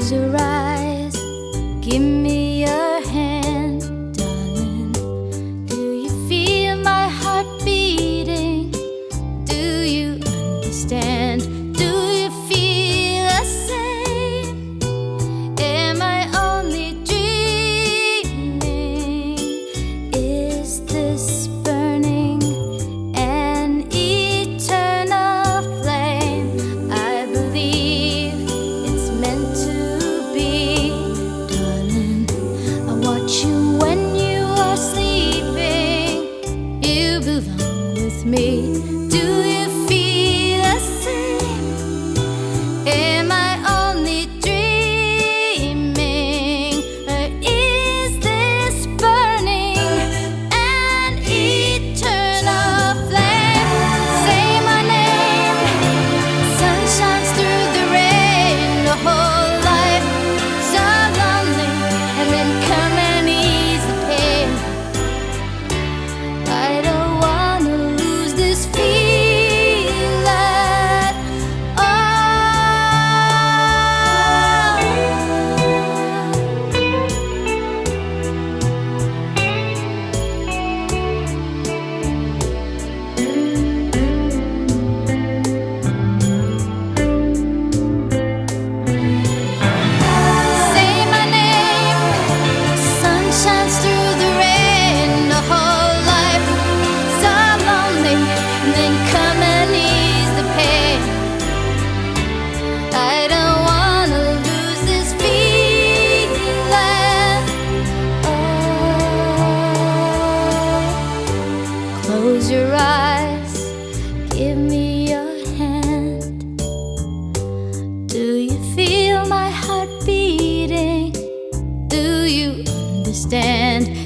close your eyes. Give me your. you belong with me. Do you? stand.